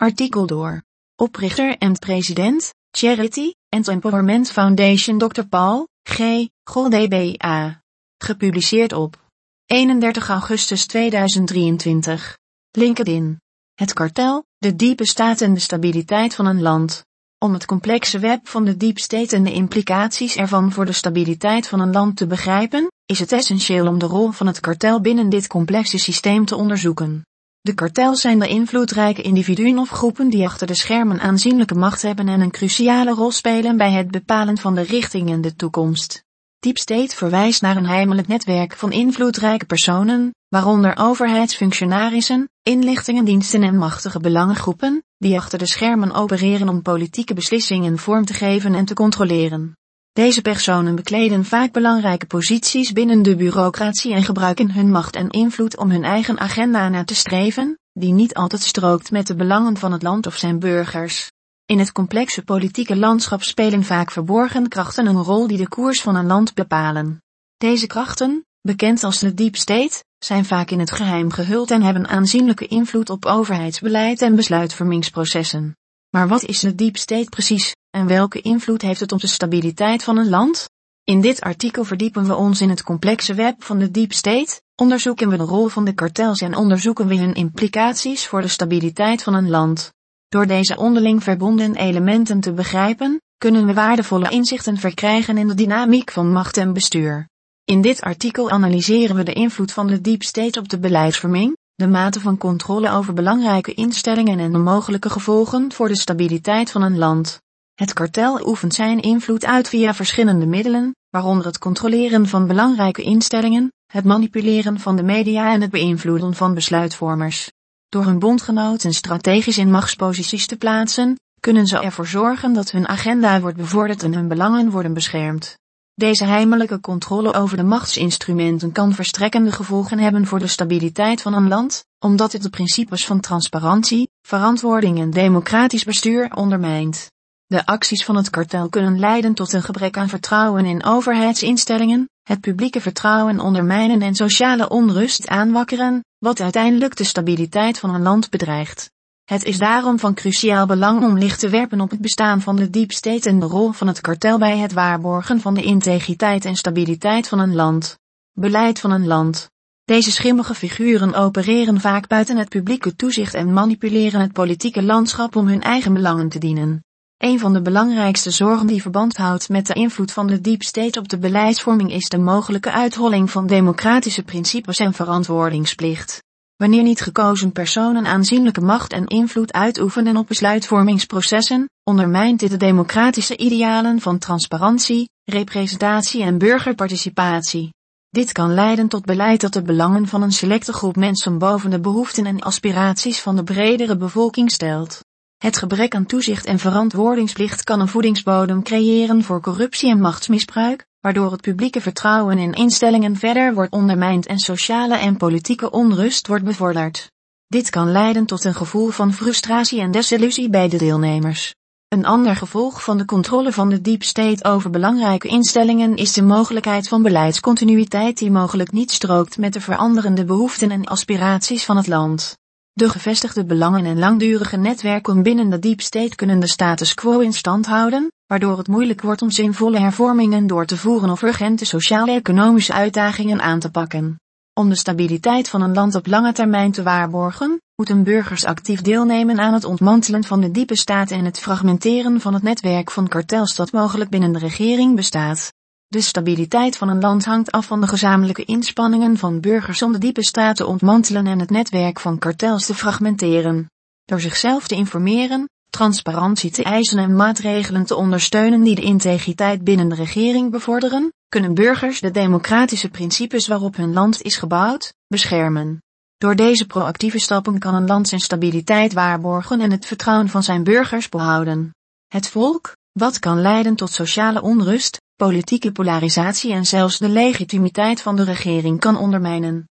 Artikel door. Oprichter en president, Charity and Empowerment Foundation Dr. Paul, G. Gol DBA. Gepubliceerd op 31 augustus 2023. LinkedIn. Het kartel, de diepe staat en de stabiliteit van een land. Om het complexe web van de deep state en de implicaties ervan voor de stabiliteit van een land te begrijpen, is het essentieel om de rol van het kartel binnen dit complexe systeem te onderzoeken. De kartels zijn de invloedrijke individuen of groepen die achter de schermen aanzienlijke macht hebben en een cruciale rol spelen bij het bepalen van de richting in de toekomst. Deep State verwijst naar een heimelijk netwerk van invloedrijke personen, waaronder overheidsfunctionarissen, inlichtingendiensten en machtige belangengroepen, die achter de schermen opereren om politieke beslissingen vorm te geven en te controleren. Deze personen bekleden vaak belangrijke posities binnen de bureaucratie en gebruiken hun macht en invloed om hun eigen agenda na te streven, die niet altijd strookt met de belangen van het land of zijn burgers. In het complexe politieke landschap spelen vaak verborgen krachten een rol die de koers van een land bepalen. Deze krachten, bekend als de deep state, zijn vaak in het geheim gehuld en hebben aanzienlijke invloed op overheidsbeleid en besluitvormingsprocessen. Maar wat is de deep state precies, en welke invloed heeft het op de stabiliteit van een land? In dit artikel verdiepen we ons in het complexe web van de deep state, onderzoeken we de rol van de kartels en onderzoeken we hun implicaties voor de stabiliteit van een land. Door deze onderling verbonden elementen te begrijpen, kunnen we waardevolle inzichten verkrijgen in de dynamiek van macht en bestuur. In dit artikel analyseren we de invloed van de deep state op de beleidsvorming, de mate van controle over belangrijke instellingen en de mogelijke gevolgen voor de stabiliteit van een land. Het kartel oefent zijn invloed uit via verschillende middelen, waaronder het controleren van belangrijke instellingen, het manipuleren van de media en het beïnvloeden van besluitvormers. Door hun bondgenoten strategisch in machtsposities te plaatsen, kunnen ze ervoor zorgen dat hun agenda wordt bevorderd en hun belangen worden beschermd. Deze heimelijke controle over de machtsinstrumenten kan verstrekkende gevolgen hebben voor de stabiliteit van een land, omdat het de principes van transparantie, verantwoording en democratisch bestuur ondermijnt. De acties van het kartel kunnen leiden tot een gebrek aan vertrouwen in overheidsinstellingen, het publieke vertrouwen ondermijnen en sociale onrust aanwakkeren, wat uiteindelijk de stabiliteit van een land bedreigt. Het is daarom van cruciaal belang om licht te werpen op het bestaan van de deep en de rol van het kartel bij het waarborgen van de integriteit en stabiliteit van een land. Beleid van een land. Deze schimmige figuren opereren vaak buiten het publieke toezicht en manipuleren het politieke landschap om hun eigen belangen te dienen. Een van de belangrijkste zorgen die verband houdt met de invloed van de deep state op de beleidsvorming is de mogelijke uitholling van democratische principes en verantwoordingsplicht. Wanneer niet gekozen personen aanzienlijke macht en invloed uitoefenen op besluitvormingsprocessen, ondermijnt dit de democratische idealen van transparantie, representatie en burgerparticipatie. Dit kan leiden tot beleid dat de belangen van een selecte groep mensen boven de behoeften en aspiraties van de bredere bevolking stelt. Het gebrek aan toezicht en verantwoordingsplicht kan een voedingsbodem creëren voor corruptie en machtsmisbruik, waardoor het publieke vertrouwen in instellingen verder wordt ondermijnd en sociale en politieke onrust wordt bevorderd. Dit kan leiden tot een gevoel van frustratie en desillusie bij de deelnemers. Een ander gevolg van de controle van de deep state over belangrijke instellingen is de mogelijkheid van beleidscontinuïteit die mogelijk niet strookt met de veranderende behoeften en aspiraties van het land. De gevestigde belangen en langdurige netwerken binnen de deep kunnen de status quo in stand houden, waardoor het moeilijk wordt om zinvolle hervormingen door te voeren of urgente sociaal-economische uitdagingen aan te pakken. Om de stabiliteit van een land op lange termijn te waarborgen, moeten burgers actief deelnemen aan het ontmantelen van de diepe staat en het fragmenteren van het netwerk van kartels dat mogelijk binnen de regering bestaat. De stabiliteit van een land hangt af van de gezamenlijke inspanningen van burgers om de diepe staat te ontmantelen en het netwerk van kartels te fragmenteren. Door zichzelf te informeren, transparantie te eisen en maatregelen te ondersteunen die de integriteit binnen de regering bevorderen, kunnen burgers de democratische principes waarop hun land is gebouwd, beschermen. Door deze proactieve stappen kan een land zijn stabiliteit waarborgen en het vertrouwen van zijn burgers behouden. Het volk, wat kan leiden tot sociale onrust, politieke polarisatie en zelfs de legitimiteit van de regering kan ondermijnen.